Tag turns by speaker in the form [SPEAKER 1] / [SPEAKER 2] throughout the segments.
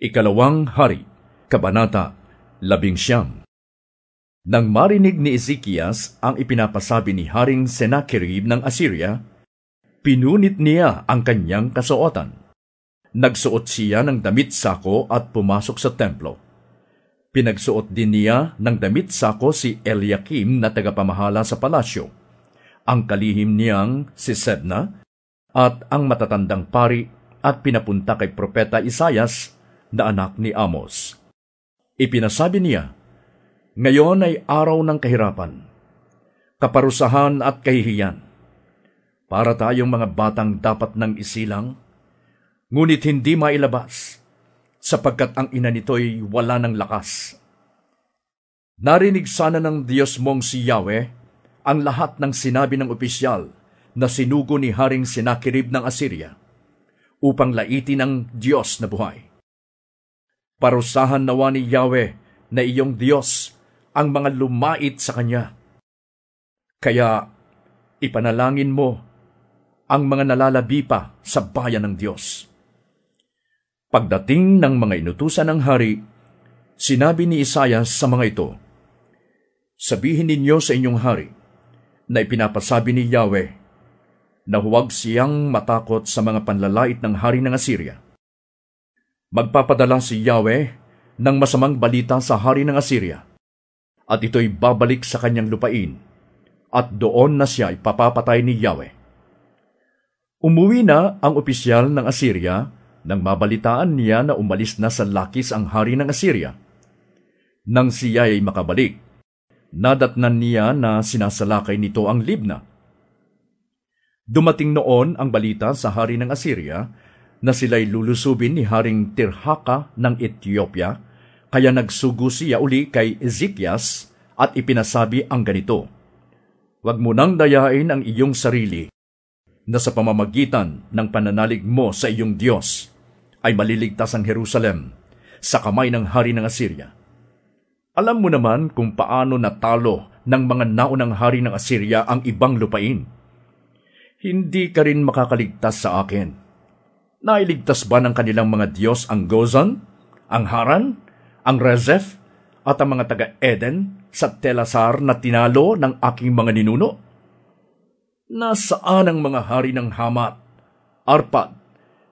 [SPEAKER 1] Ikalawang Hari, Kabanata, Labing Siyam Nang marinig ni Ezekias ang ipinapasabi ni Haring Sennacherib ng Assyria, pinunit niya ang kanyang kasuotan. Nagsuot siya ng damit sako at pumasok sa templo. Pinagsuot din niya ng damit sako si Eliakim na tagapamahala sa palasyo, ang kalihim niyang si Sebna, at ang matatandang pari at pinapunta kay Propeta Isayas na anak ni Amos. Ipinasabi niya, Ngayon ay araw ng kahirapan, kaparusahan at kahihiyan. Para tayong mga batang dapat nang isilang, ngunit hindi mailabas, sapagkat ang ina nito'y wala ng lakas. Narinig sana ng Diyos mong si Yahweh ang lahat ng sinabi ng opisyal na sinugo ni Haring Sinakirib ng Assyria upang laitin ng Diyos na buhay. Parusahan nawa ni Yahweh na iyong Diyos ang mga lumait sa Kanya. Kaya ipanalangin mo ang mga nalalabi pa sa bayan ng Diyos. Pagdating ng mga inutusan ng hari, sinabi ni Isayas sa mga ito, Sabihin ninyo sa inyong hari na ipinapasabi ni Yahweh na huwag siyang matakot sa mga panlalait ng hari ng Assyria Magpapadala si Yahweh ng masamang balita sa hari ng Assyria, at ito'y babalik sa kanyang lupain, at doon na siya ipapapatay ni Yahweh. Umuwi na ang opisyal ng Assyria nang mabalitaan niya na umalis na sa Lakis ang hari ng Assyria. Nang siya ay makabalik, nadatnan niya na sinasalakay nito ang Libna. Dumating noon ang balita sa hari ng Assyria na sila'y lulusubin ni Haring Tirhaka ng Ethiopia, kaya nagsugo siya uli kay Ezekias at ipinasabi ang ganito, Huwag mo nang dayain ang iyong sarili na sa pamamagitan ng pananalig mo sa iyong Diyos ay maliligtas ang Jerusalem sa kamay ng hari ng Assyria. Alam mo naman kung paano natalo ng mga naunang hari ng Assyria ang ibang lupain. Hindi ka rin makakaligtas sa akin Nailigtas ba ng kanilang mga Diyos ang Gozan, ang Haran, ang Rezef, at ang mga taga-Eden sa Telasar na tinalo ng aking mga ninuno? Nasaan ang mga hari ng Hamat, Arpad,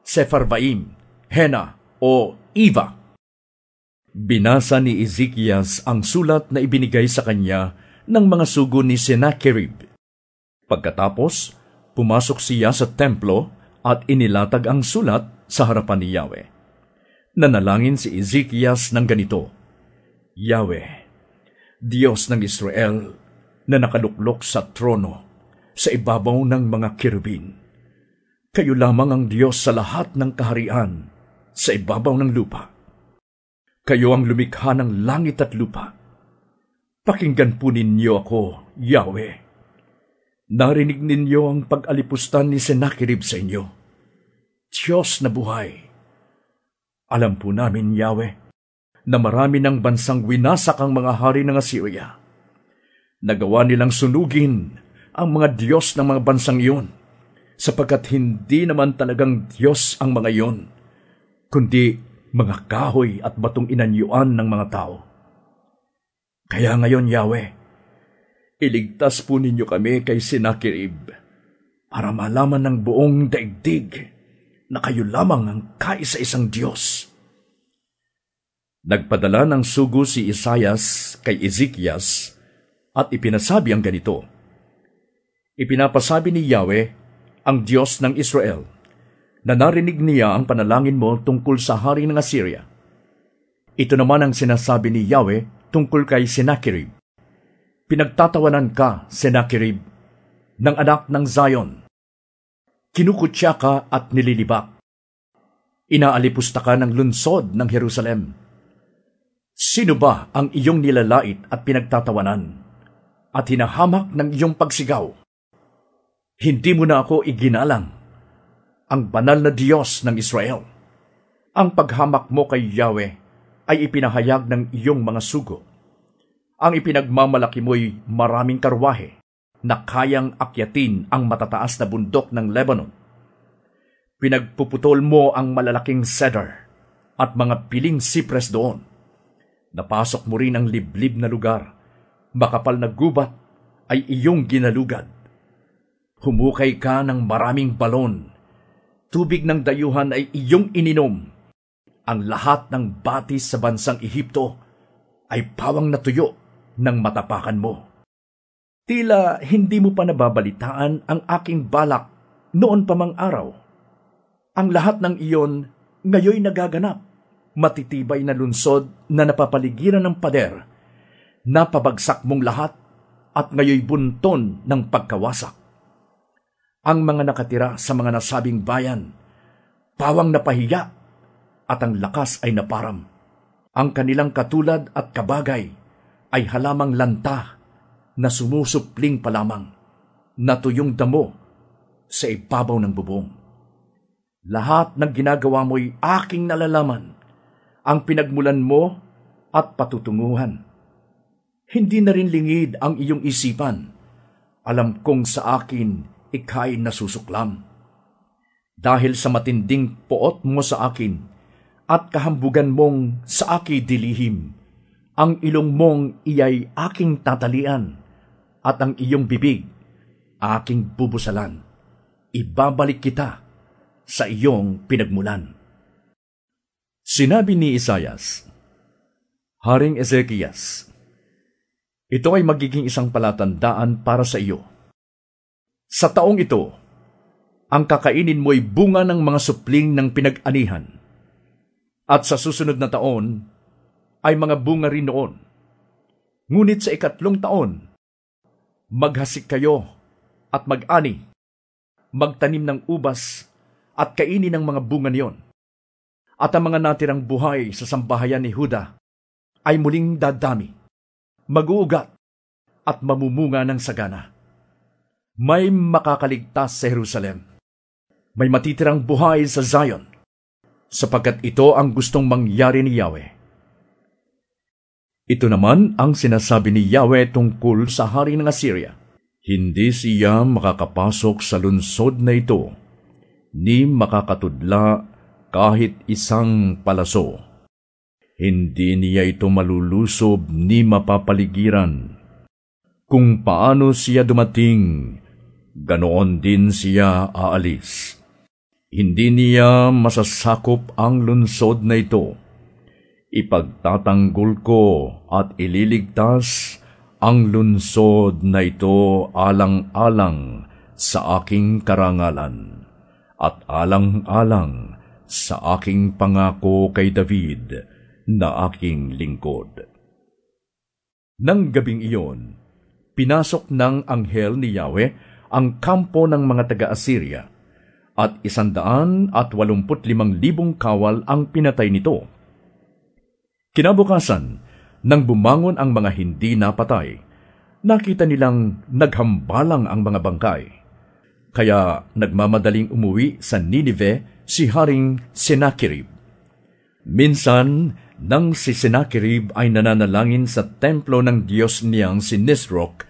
[SPEAKER 1] Sepharvaim, Hena o Iva? Binasa ni Ezekias ang sulat na ibinigay sa kanya ng mga sugo ni Sennacherib. Pagkatapos, pumasok siya sa templo at inilatag ang sulat sa harapan ni Yahweh. Nanalangin si Ezekias ng ganito, Yahweh, Diyos ng Israel na nakaluklok sa trono sa ibabaw ng mga kirubin. Kayo lamang ang Diyos sa lahat ng kaharian sa ibabaw ng lupa. Kayo ang lumikha ng langit at lupa. Pakinggan po ninyo ako, Yahweh Narinig ninyo ang pag-alipustan ni Sennacherib sa inyo. Diyos na buhay. Alam po namin, Yahweh, na marami ng bansang winasak ang mga hari ng Assyria. Nagawa nilang sunugin ang mga Diyos ng mga bansang iyon, sapagkat hindi naman talagang Diyos ang mga iyon, kundi mga kahoy at batong inanyuan ng mga tao. Kaya ngayon, Yahweh, Iligtas po ninyo kami kay Sinakirib para malaman ng buong daigdig na kayo lamang ang kaisa-isang Diyos. Nagpadala ng sugo si Isayas kay Ezekias at ipinasabi ang ganito. Ipinapasabi ni Yahweh, ang Diyos ng Israel, na narinig niya ang panalangin mo tungkol sa hari ng Assyria. Ito naman ang sinasabi ni Yahweh tungkol kay Sennacherib Pinagtatawanan ka, Sennacherib, ng anak ng Zion. Kinukutya ka at nililibak. Inaalipusta ka ng lunsod ng Jerusalem. Sino ba ang iyong nilalait at pinagtatawanan at hinahamak ng iyong pagsigaw? Hindi mo na ako iginalang, ang banal na Diyos ng Israel. Ang paghamak mo kay Yahweh ay ipinahayag ng iyong mga sugo ang ipinagmamalaki mo'y maraming karwahe na kayang akyatin ang matataas na bundok ng Lebanon. Pinagpuputol mo ang malalaking cedar at mga piling sipres doon. Napasok mo rin ang liblib na lugar. Makapal na gubat ay iyong ginalugad. Humukay ka ng maraming balon. Tubig ng dayuhan ay iyong ininom. Ang lahat ng batis sa bansang Ehipto ay pawang natuyo ng matapakan mo. Tila hindi mo pa nababalitaan ang aking balak noon pa mang araw. Ang lahat ng iyon ngayoy nagaganap. Matitibay na lunsod na napapaligiran ng pader. Napabagsak mong lahat at ngayoy bunton ng pagkawasak. Ang mga nakatira sa mga nasabing bayan, pawang napahiya at ang lakas ay naparam. Ang kanilang katulad at kabagay ay halamang lanta na sumusupling pa lamang, natuyong damo sa ibabaw ng bubong. Lahat ng ginagawa mo'y aking nalalaman, ang pinagmulan mo at patutunguhan. Hindi na rin lingid ang iyong isipan. Alam kong sa akin ikay nasusuklam. Dahil sa matinding poot mo sa akin at kahambugan mong sa aki dilihim, ang ilong mong iyay aking tatalian at ang iyong bibig aking bubusalan. Ibabalik kita sa iyong pinagmulan. Sinabi ni Isayas, Haring Ezekias, ito ay magiging isang palatandaan para sa iyo. Sa taong ito, ang kakainin mo'y bunga ng mga supling ng pinag-anihan. At sa susunod na taon, ay mga bunga rin noon. Ngunit sa ikatlong taon, maghasik kayo at mag-ani, magtanim ng ubas at kainin ang mga bunga niyon. At ang mga natirang buhay sa sambahayan ni Huda ay muling dadami, maguugat at mamumunga ng sagana. May makakaligtas sa Jerusalem. May matitirang buhay sa Zion, sapagkat ito ang gustong mangyari ni Yahweh. Ito naman ang sinasabi ni Yahweh tungkol sa hari ng Assyria. Hindi siya makakapasok sa lunsod na ito ni makakatudla kahit isang palaso. Hindi niya ito malulusob ni mapapaligiran. Kung paano siya dumating, ganoon din siya aalis. Hindi niya masasakop ang lunsod na ito. Ipagtatanggol ko at ililigtas ang lunsod na ito alang-alang sa aking karangalan at alang-alang sa aking pangako kay David na aking lingkod. Nang gabing iyon, pinasok ng anghel ni Yahweh ang kampo ng mga taga-Assyria at isandaan at walumput limang libong kawal ang pinatay nito. Kinabukasan, nang bumangon ang mga hindi napatay, nakita nilang naghambalang ang mga bangkay kaya nagmamadaling umuwi sa Ninive si Haring Senakirib. Minsan, nang si Senakirib ay nananalangin sa templo ng Diyos niyang si Nisroch,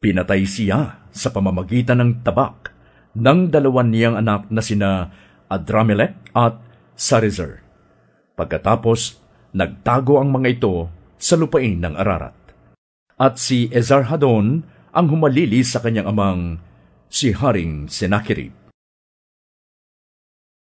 [SPEAKER 1] pinatay siya sa pamamagitan ng tabak ng dalawan niyang anak na sina Adramelech at Sarezer. Pagkatapos, nagtago ang mga ito sa lupain ng Ararat. At si Ezarhadon ang humalili sa kanyang amang si Haring Senakirib.